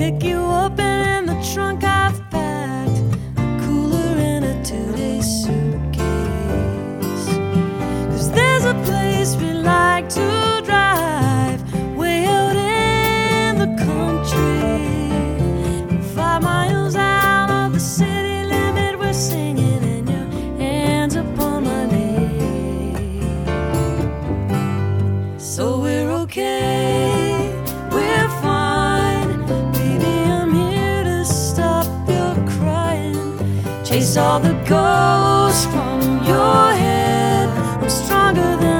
pick you Chase all the ghosts from your head. I'm stronger than.